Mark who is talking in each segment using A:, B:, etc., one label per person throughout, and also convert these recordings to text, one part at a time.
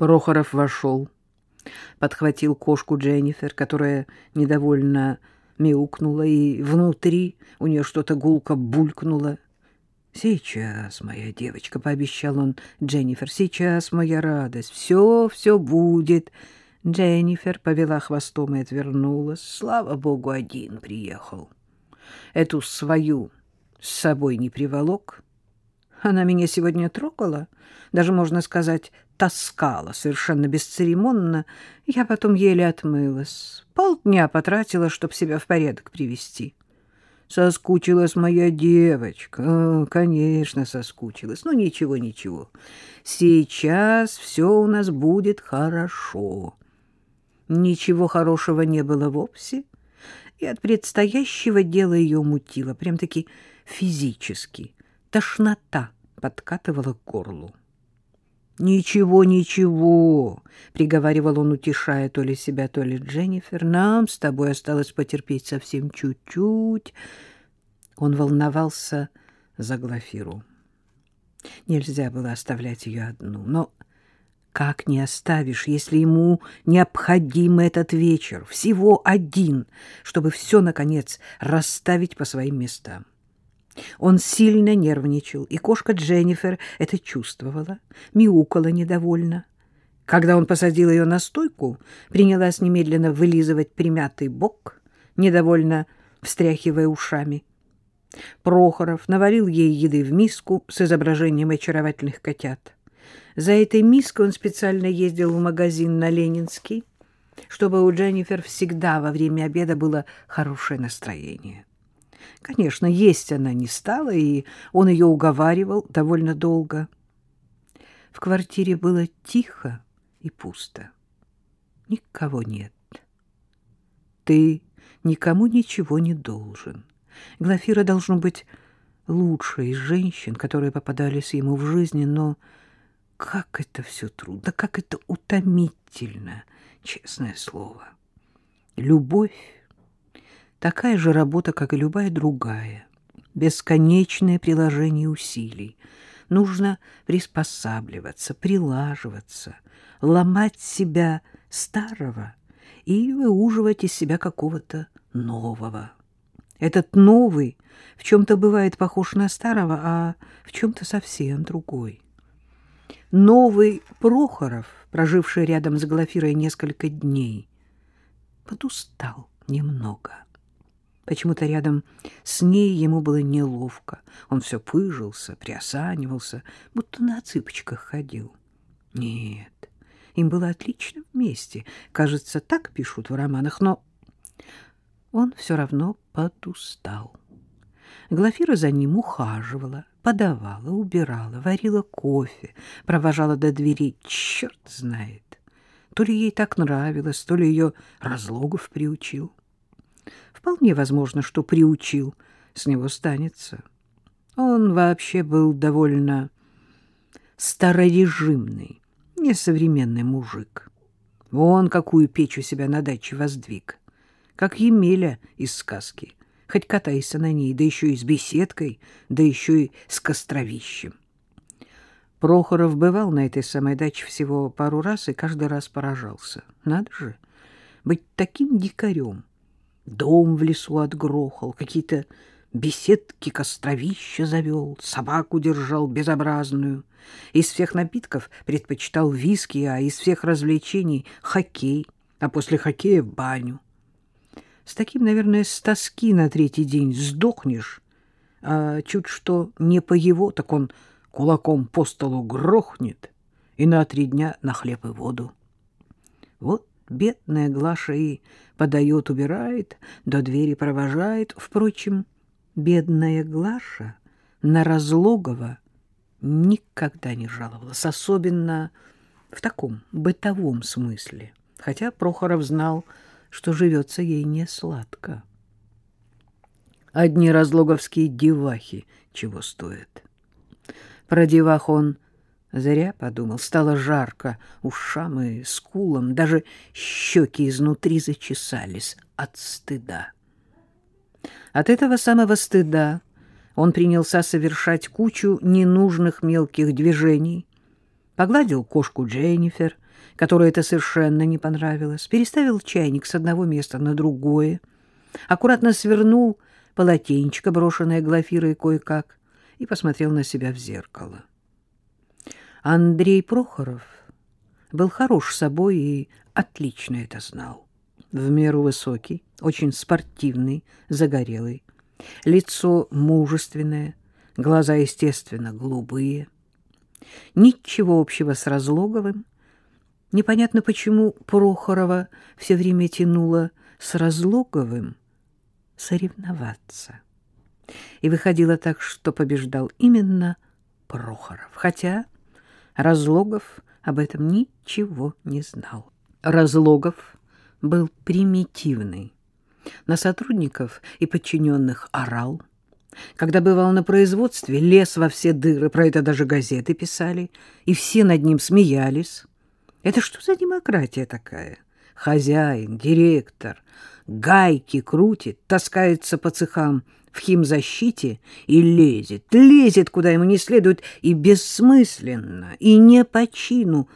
A: Прохоров вошел, подхватил кошку Дженнифер, которая недовольно мяукнула, и внутри у нее что-то гулко булькнуло. «Сейчас, моя девочка», — пообещал он Дженнифер, — «сейчас, моя радость, все, все будет». Дженнифер повела хвостом и отвернулась. Слава богу, один приехал. Эту свою с собой не приволок. Она меня сегодня трогала, даже, можно сказать, таскала совершенно бесцеремонно. Я потом еле отмылась. Полдня потратила, чтобы себя в порядок привести. Соскучилась моя девочка. О, конечно, соскучилась. Ну, ничего, ничего. Сейчас все у нас будет хорошо. Ничего хорошего не было вовсе, и от предстоящего дела ее мутило, прям-таки физически. Тошнота подкатывала к горлу. «Ничего, ничего», — приговаривал он, утешая то ли себя, то ли Дженнифер, — «нам с тобой осталось потерпеть совсем чуть-чуть». Он волновался за Глафиру. Нельзя было оставлять ее одну, но как не оставишь, если ему необходим этот вечер, всего один, чтобы все, наконец, расставить по своим местам? Он сильно нервничал, и кошка Дженнифер это чувствовала, мяукала недовольно. Когда он посадил ее на стойку, принялась немедленно вылизывать примятый бок, недовольно встряхивая ушами. Прохоров наварил ей еды в миску с изображением очаровательных котят. За этой миской он специально ездил в магазин на Ленинский, чтобы у Дженнифер всегда во время обеда было хорошее настроение. Конечно, есть она не стала, и он ее уговаривал довольно долго. В квартире было тихо и пусто. Никого нет. Ты никому ничего не должен. Глафира должно быть лучшей из женщин, которые попадались ему в жизни, но как это все трудно, как это утомительно, честное слово. Любовь — такая же работа, как и любая другая. Бесконечное приложение усилий. Нужно приспосабливаться, прилаживаться, ломать себя старого и выуживать из себя какого-то нового. Этот новый в чем-то бывает похож на старого, а в чем-то совсем другой. Новый Прохоров, проживший рядом с Глафирой несколько дней, подустал немного. Почему-то рядом с ней ему было неловко. Он все пыжился, приосанивался, будто на цыпочках ходил. Нет, им было отлично вместе. Кажется, так пишут в романах, но он все равно подустал. Глафира за ним ухаживала, подавала, убирала, варила кофе, провожала до двери, черт знает. То ли ей так нравилось, то ли ее Разлогов приучил. Вполне возможно, что приучил, с него станется. Он вообще был довольно старорежимный, несовременный мужик. Вон какую печь у себя на даче воздвиг, как Емеля из сказки — Хоть катайся на ней, да еще и с беседкой, да еще и с костровищем. Прохоров бывал на этой самой даче всего пару раз и каждый раз поражался. Надо же быть таким дикарем. Дом в лесу отгрохал, какие-то беседки костровища завел, собаку держал безобразную. Из всех напитков предпочитал виски, а из всех развлечений — хоккей, а после хоккея — баню. С таким, наверное, с тоски на третий день сдохнешь, а чуть что не по его, так он кулаком по столу грохнет и на три дня на хлеб и воду. Вот бедная Глаша и подает, убирает, до двери провожает. Впрочем, бедная Глаша на Разлогова никогда не жаловалась, особенно в таком бытовом смысле. Хотя Прохоров знал, что живется ей не сладко. Одни разлоговские девахи чего стоят. Про девах он зря подумал. Стало жарко ушам и скулам, даже щеки изнутри зачесались от стыда. От этого самого стыда он принялся совершать кучу ненужных мелких движений, Погладил кошку Дженнифер, которой это совершенно не понравилось, переставил чайник с одного места на другое, аккуратно свернул полотенечко, брошенное Глафирой кое-как, и посмотрел на себя в зеркало. Андрей Прохоров был хорош собой и отлично это знал. В меру высокий, очень спортивный, загорелый, лицо мужественное, глаза, естественно, голубые. Ничего общего с Разлоговым. Непонятно, почему Прохорова все время тянуло с Разлоговым соревноваться. И выходило так, что побеждал именно Прохоров, хотя Разлогов об этом ничего не знал. Разлогов был примитивный. На сотрудников и подчиненных орал. Когда бывал на производстве, лез во все дыры, про это даже газеты писали, и все над ним смеялись. Это что за демократия такая? Хозяин, директор, гайки крутит, таскается по цехам в химзащите и лезет, лезет, куда ему не следует, и бессмысленно, и не по чину.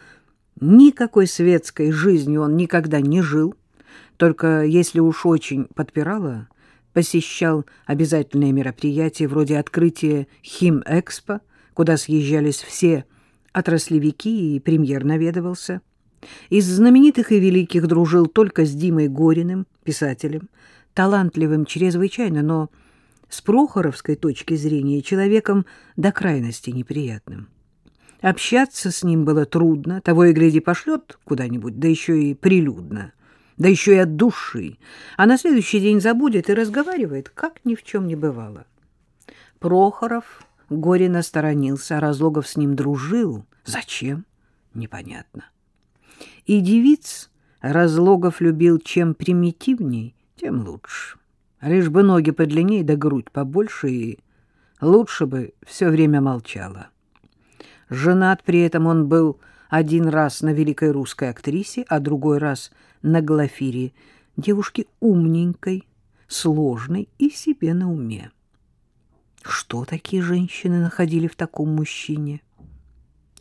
A: Никакой светской жизнью он никогда не жил, только если уж очень подпирало, посещал обязательные мероприятия вроде открытия Химэкспо, куда съезжались все отраслевики и премьер наведывался. Из знаменитых и великих дружил только с Димой Гориным, писателем, талантливым чрезвычайно, но с прохоровской точки зрения человеком до крайности неприятным. Общаться с ним было трудно, того и гляди пошлет куда-нибудь, да еще и прилюдно, да еще и от души, а на следующий день забудет и разговаривает, как ни в чем не бывало. Прохоров Горина сторонился, а Разлогов с ним дружил. Зачем? Непонятно. И девиц Разлогов любил чем примитивней, тем лучше. Лишь бы ноги подлиннее да грудь побольше, и лучше бы все время молчала. Женат при этом он был один раз на великой русской актрисе, а другой раз на Глафире, девушке умненькой, сложной и себе на уме. Что такие женщины находили в таком мужчине?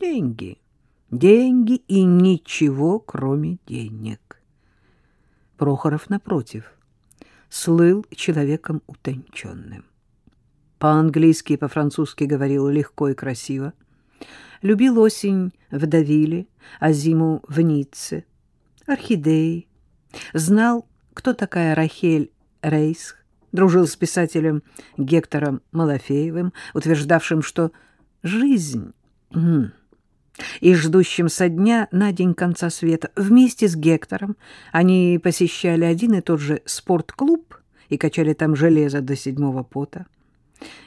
A: Деньги. Деньги и ничего, кроме денег. Прохоров, напротив, слыл человеком утонченным. По-английски и по-французски говорил легко и красиво. Любил осень в Давиле, а зиму в Ницце. Орхидеи. Знал, кто такая Рахель Рейсх. Дружил с писателем Гектором Малафеевым, утверждавшим, что жизнь и ждущим со дня на день конца света. Вместе с Гектором они посещали один и тот же спортклуб и качали там железо до седьмого пота.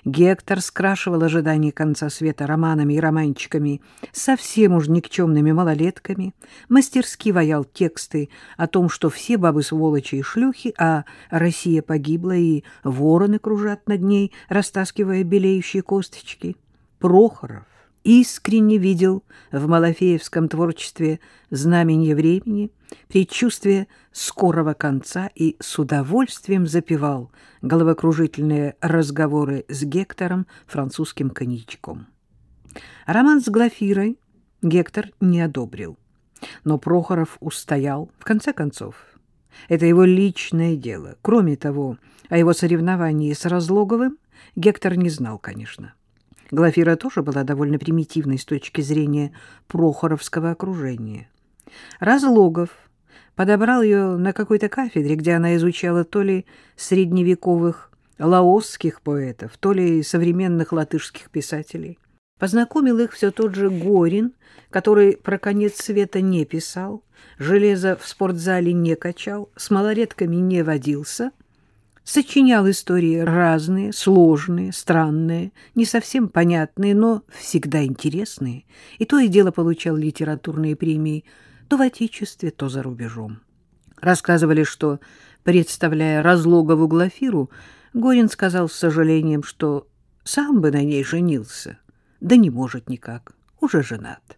A: Гектор скрашивал ожидание конца света романами и романчиками совсем уж никчемными малолетками, мастерски ваял тексты о том, что все бабы сволочи и шлюхи, а Россия погибла, и вороны кружат над ней, растаскивая белеющие косточки. Прохоров искренне видел в Малафеевском творчестве знамение времени, предчувствие скорого конца и с удовольствием запевал головокружительные разговоры с Гектором французским коньячком. Роман с Глафирой Гектор не одобрил, но Прохоров устоял, в конце концов. Это его личное дело. Кроме того, о его соревновании с Разлоговым Гектор не знал, конечно. Глафира тоже была довольно примитивной с точки зрения прохоровского окружения. Разлогов подобрал ее на какой-то кафедре, где она изучала то ли средневековых лаосских поэтов, то ли современных латышских писателей. Познакомил их все тот же Горин, который про конец света не писал, железо в спортзале не качал, с малолетками не водился — сочинял истории разные, сложные, странные, не совсем понятные, но всегда интересные, и то и дело получал литературные премии то в Отечестве, то за рубежом. Рассказывали, что, представляя Разлогову Глафиру, Горин сказал с сожалением, что сам бы на ней женился, да не может никак, уже женат.